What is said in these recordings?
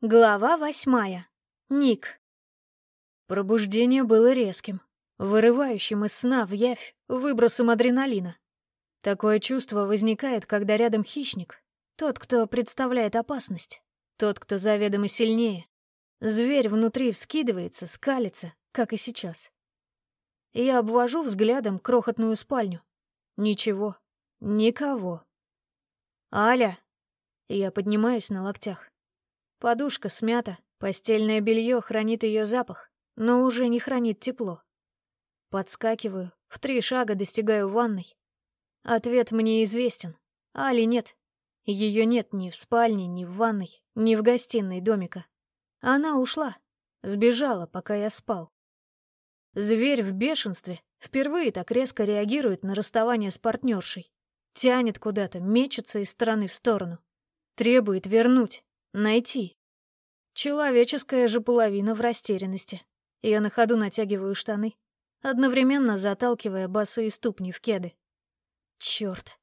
Глава восьмая. Ник. Пробуждение было резким, вырывающим из сна в явь выбросом адреналина. Такое чувство возникает, когда рядом хищник, тот, кто представляет опасность, тот, кто заведомо сильнее. Зверь внутри вскидывается, скалится, как и сейчас. Я обвожу взглядом крохотную спальню. Ничего, никого. «Аля!» Я поднимаюсь на локтях. Подушка смята, постельное белье хранит ее запах, но уже не хранит тепло. Подскакиваю, в три шага достигаю ванной. Ответ мне известен. Али нет. Ее нет ни в спальне, ни в ванной, ни в гостиной домика. Она ушла, сбежала, пока я спал. Зверь в бешенстве впервые так резко реагирует на расставание с партнершей. Тянет куда-то, мечется из стороны в сторону. Требует вернуть. Найти. Человеческая же половина в растерянности. Я на ходу натягиваю штаны, одновременно заталкивая босые ступни в кеды. Чёрт.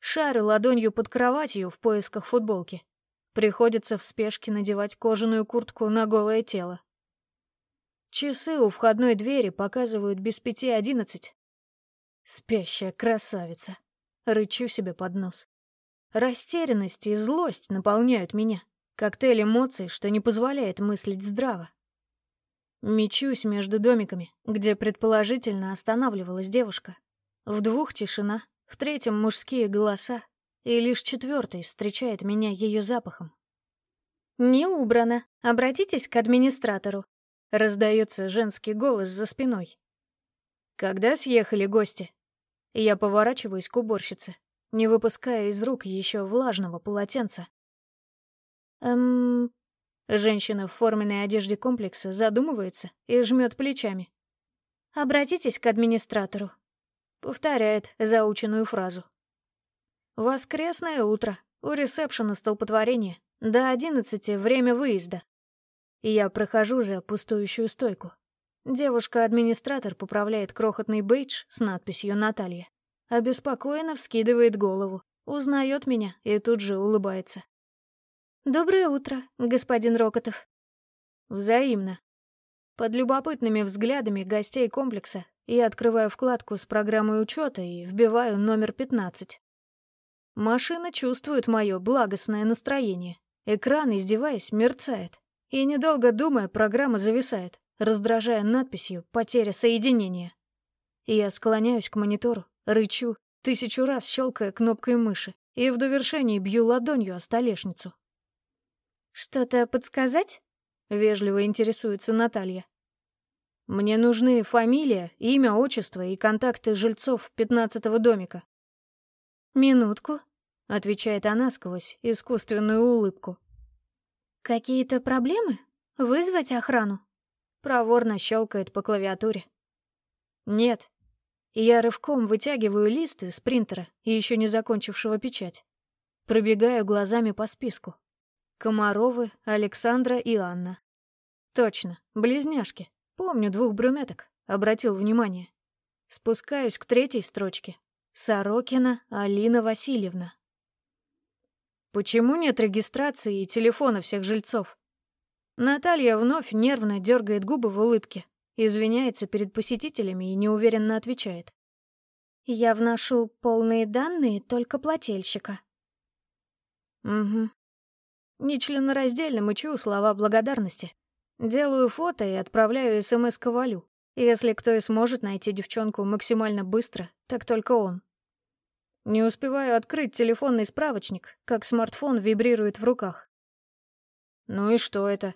Шарю ладонью под кроватью в поисках футболки. Приходится в спешке надевать кожаную куртку на голое тело. Часы у входной двери показывают без пяти одиннадцать. Спящая красавица. Рычу себе под нос. Растерянность и злость наполняют меня. Коктейль эмоций, что не позволяет мыслить здраво. Мечусь между домиками, где предположительно останавливалась девушка. В двух тишина, в третьем мужские голоса, и лишь четвертый встречает меня ее запахом. «Не убрано. Обратитесь к администратору», — раздается женский голос за спиной. «Когда съехали гости?» Я поворачиваюсь к уборщице, не выпуская из рук еще влажного полотенца. Эм... Женщина в форменной одежде комплекса задумывается и жмет плечами. «Обратитесь к администратору», — повторяет заученную фразу. «Воскресное утро. У ресепшена столпотворение. До одиннадцати время выезда. Я прохожу за пустующую стойку. Девушка-администратор поправляет крохотный бейдж с надписью «Наталья». Обеспокоенно вскидывает голову, узнает меня и тут же улыбается. «Доброе утро, господин Рокотов». «Взаимно». Под любопытными взглядами гостей комплекса я открываю вкладку с программой учета и вбиваю номер 15. Машина чувствует мое благостное настроение. Экран, издеваясь, мерцает. И, недолго думая, программа зависает, раздражая надписью «Потеря соединения». Я склоняюсь к монитору, рычу, тысячу раз щелкая кнопкой мыши, и в довершении бью ладонью о столешницу. «Что-то подсказать?» — вежливо интересуется Наталья. «Мне нужны фамилия, имя, отчество и контакты жильцов пятнадцатого домика». «Минутку», — отвечает она сквозь искусственную улыбку. «Какие-то проблемы? Вызвать охрану?» Проворно щелкает по клавиатуре. «Нет». Я рывком вытягиваю лист из принтера, еще не закончившего печать. Пробегаю глазами по списку. Комаровы, Александра и Анна. Точно, близняшки. Помню двух брюнеток, обратил внимание. Спускаюсь к третьей строчке. Сорокина Алина Васильевна. Почему нет регистрации и телефона всех жильцов? Наталья вновь нервно дергает губы в улыбке, извиняется перед посетителями и неуверенно отвечает. «Я вношу полные данные только плательщика». «Угу, Нечленораздельно мычу слова благодарности. Делаю фото и отправляю СМС Ковалю. Если кто и сможет найти девчонку максимально быстро, так только он. Не успеваю открыть телефонный справочник, как смартфон вибрирует в руках. «Ну и что это?»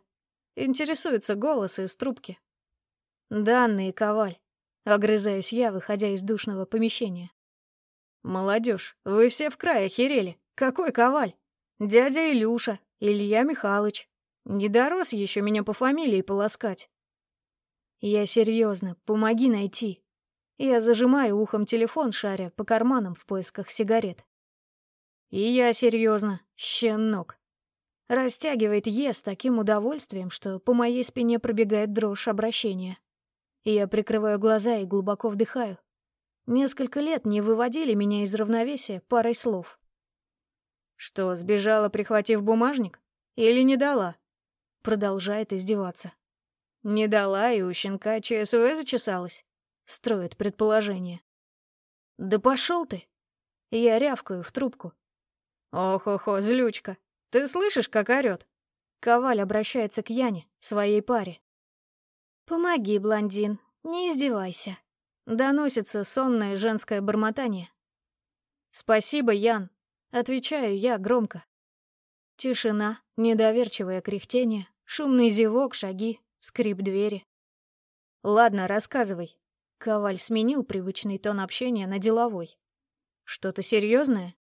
Интересуется голос из трубки. «Данные, Коваль», — огрызаюсь я, выходя из душного помещения. «Молодежь, вы все в край охерели. Какой Коваль? Дядя Илюша, Илья Михайлович. Не дорос еще меня по фамилии полоскать. Я серьезно, помоги найти. Я зажимаю ухом телефон, шаря по карманам в поисках сигарет. И я серьезно, щенок. Растягивает Е с таким удовольствием, что по моей спине пробегает дрожь обращения. Я прикрываю глаза и глубоко вдыхаю. Несколько лет не выводили меня из равновесия парой слов. Что, сбежала, прихватив бумажник? Или не дала? Продолжает издеваться. Не дала, и у щенка ЧСВ зачесалась. Строит предположение. Да пошел ты. Я рявкаю в трубку. Ох-охо, злючка. Ты слышишь, как орёт? Коваль обращается к Яне, своей паре. «Помоги, блондин, не издевайся». Доносится сонное женское бормотание. «Спасибо, Ян», — отвечаю я громко. Тишина, недоверчивое кряхтение, шумный зевок, шаги, скрип двери. «Ладно, рассказывай». Коваль сменил привычный тон общения на деловой. «Что-то серьезное?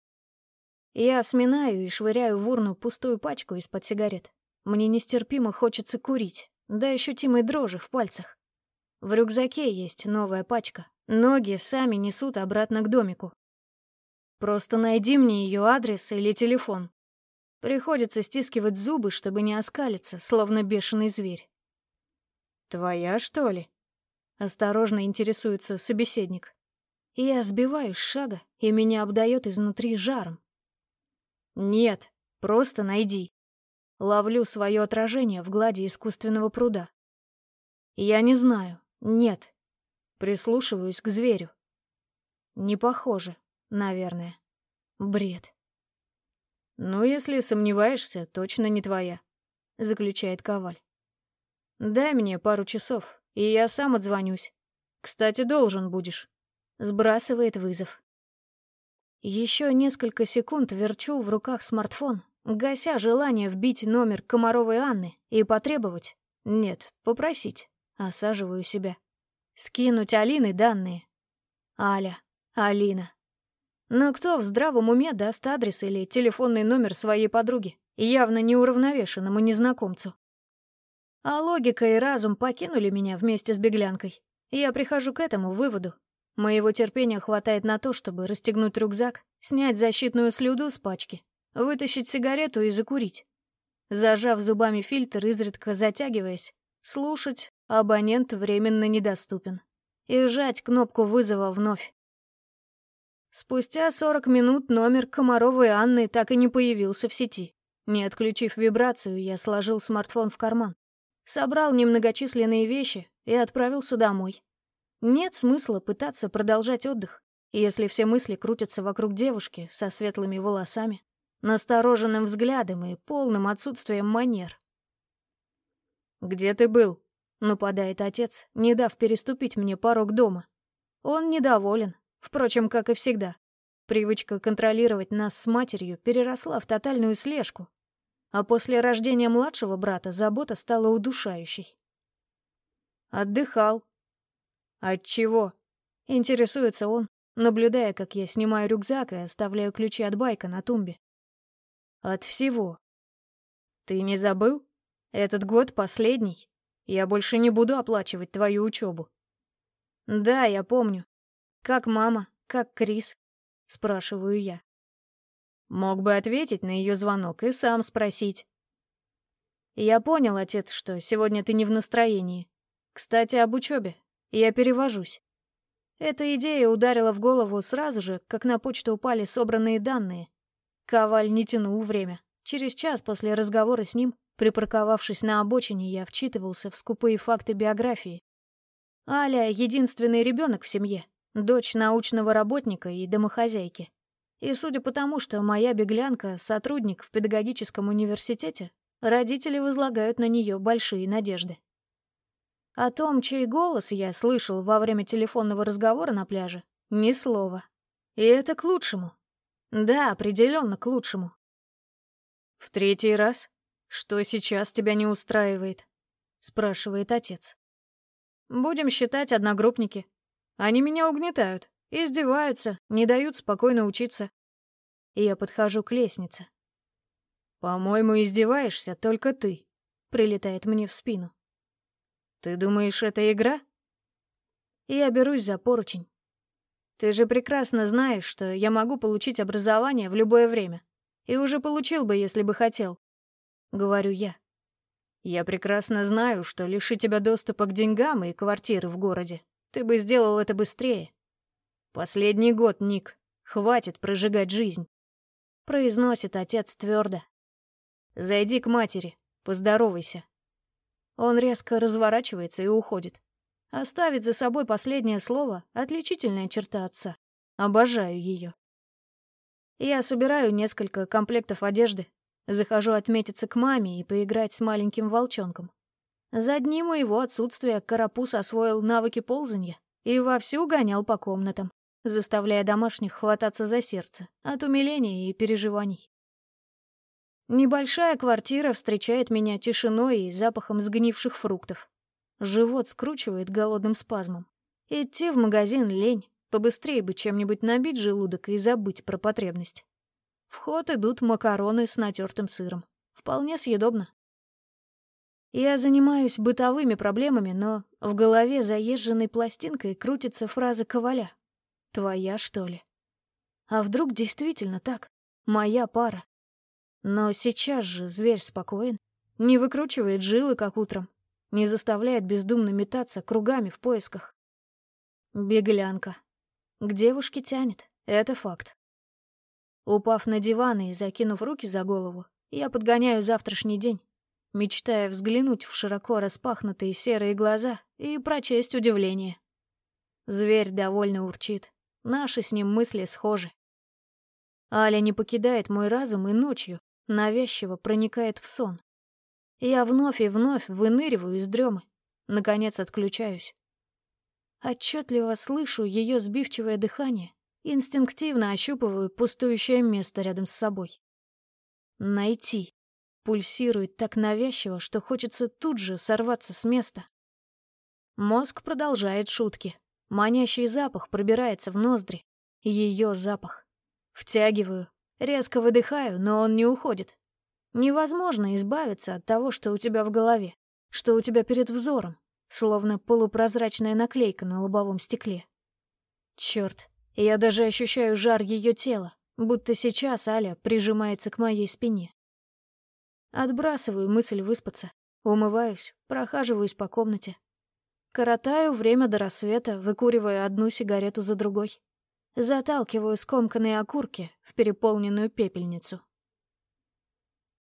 Я сминаю и швыряю в урну пустую пачку из-под сигарет. Мне нестерпимо хочется курить, да ощутимой дрожи в пальцах. В рюкзаке есть новая пачка. Ноги сами несут обратно к домику. Просто найди мне ее адрес или телефон. Приходится стискивать зубы, чтобы не оскалиться, словно бешеный зверь. «Твоя, что ли?» Осторожно интересуется собеседник. Я сбиваюсь с шага, и меня обдает изнутри жаром. «Нет, просто найди». Ловлю свое отражение в глади искусственного пруда. Я не знаю, нет. Прислушиваюсь к зверю. Не похоже, наверное. Бред. «Ну, если сомневаешься, точно не твоя», — заключает Коваль. «Дай мне пару часов, и я сам отзвонюсь. Кстати, должен будешь». Сбрасывает вызов. Еще несколько секунд верчу в руках смартфон, гася желание вбить номер Комаровой Анны и потребовать, нет, попросить, осаживаю себя, скинуть Алины данные. Аля, Алина. Но кто в здравом уме даст адрес или телефонный номер своей подруги, явно неуравновешенному незнакомцу? А логика и разум покинули меня вместе с беглянкой. Я прихожу к этому выводу. Моего терпения хватает на то, чтобы расстегнуть рюкзак, снять защитную слюду с пачки вытащить сигарету и закурить. Зажав зубами фильтр, изредка затягиваясь, слушать абонент временно недоступен. И жать кнопку вызова вновь. Спустя 40 минут номер Комаровой Анны так и не появился в сети. Не отключив вибрацию, я сложил смартфон в карман, собрал немногочисленные вещи и отправился домой. Нет смысла пытаться продолжать отдых, если все мысли крутятся вокруг девушки со светлыми волосами, настороженным взглядом и полным отсутствием манер. «Где ты был?» — нападает отец, не дав переступить мне порог дома. Он недоволен, впрочем, как и всегда. Привычка контролировать нас с матерью переросла в тотальную слежку, а после рождения младшего брата забота стала удушающей. Отдыхал. От чего? Интересуется он, наблюдая, как я снимаю рюкзак и оставляю ключи от байка на тумбе. От всего. Ты не забыл? Этот год последний. Я больше не буду оплачивать твою учебу. Да, я помню. Как мама, как Крис? Спрашиваю я. Мог бы ответить на ее звонок и сам спросить. Я понял, отец, что сегодня ты не в настроении. Кстати, об учебе. Я перевожусь. Эта идея ударила в голову сразу же, как на почту упали собранные данные. Коваль не тянул время. Через час после разговора с ним, припарковавшись на обочине, я вчитывался в скупые факты биографии. Аля — единственный ребенок в семье, дочь научного работника и домохозяйки. И судя по тому, что моя беглянка — сотрудник в педагогическом университете, родители возлагают на нее большие надежды. О том, чей голос я слышал во время телефонного разговора на пляже, ни слова. И это к лучшему. Да, определенно к лучшему. В третий раз? Что сейчас тебя не устраивает? Спрашивает отец. Будем считать одногруппники. Они меня угнетают, издеваются, не дают спокойно учиться. И я подхожу к лестнице. «По-моему, издеваешься только ты», — прилетает мне в спину. «Ты думаешь, это игра?» Я берусь за поручень. Ты же прекрасно знаешь, что я могу получить образование в любое время. И уже получил бы, если бы хотел. Говорю я. Я прекрасно знаю, что лиши тебя доступа к деньгам и квартиры в городе. Ты бы сделал это быстрее. Последний год, Ник. Хватит прожигать жизнь. Произносит отец твердо. Зайди к матери, поздоровайся. Он резко разворачивается и уходит. Оставить за собой последнее слово — отличительная черта отца. Обожаю ее. Я собираю несколько комплектов одежды, захожу отметиться к маме и поиграть с маленьким волчонком. За дни моего отсутствия Карапуз освоил навыки ползанья и вовсю гонял по комнатам, заставляя домашних хвататься за сердце от умиления и переживаний. Небольшая квартира встречает меня тишиной и запахом сгнивших фруктов. Живот скручивает голодным спазмом. Идти в магазин лень, побыстрее бы чем-нибудь набить желудок и забыть про потребность. В ход идут макароны с натертым сыром. Вполне съедобно. Я занимаюсь бытовыми проблемами, но в голове заезженной пластинкой крутится фраза Коваля. «Твоя, что ли?» А вдруг действительно так? Моя пара. Но сейчас же зверь спокоен, не выкручивает жилы, как утром, не заставляет бездумно метаться кругами в поисках. Беглянка. К девушке тянет, это факт. Упав на диван и закинув руки за голову, я подгоняю завтрашний день, мечтая взглянуть в широко распахнутые серые глаза и прочесть удивление. Зверь довольно урчит, наши с ним мысли схожи. Аля не покидает мой разум и ночью, навязчиво проникает в сон. Я вновь и вновь выныриваю из дремы. Наконец отключаюсь. Отчетливо слышу ее сбивчивое дыхание, инстинктивно ощупываю пустующее место рядом с собой. Найти. Пульсирует так навязчиво, что хочется тут же сорваться с места. Мозг продолжает шутки. Манящий запах пробирается в ноздри. Ее запах. Втягиваю, Резко выдыхаю, но он не уходит. Невозможно избавиться от того, что у тебя в голове, что у тебя перед взором, словно полупрозрачная наклейка на лобовом стекле. Черт, я даже ощущаю жар ее тела, будто сейчас Аля прижимается к моей спине. Отбрасываю мысль выспаться, умываюсь, прохаживаюсь по комнате. Коротаю время до рассвета, выкуривая одну сигарету за другой. Заталкиваю скомканные окурки в переполненную пепельницу.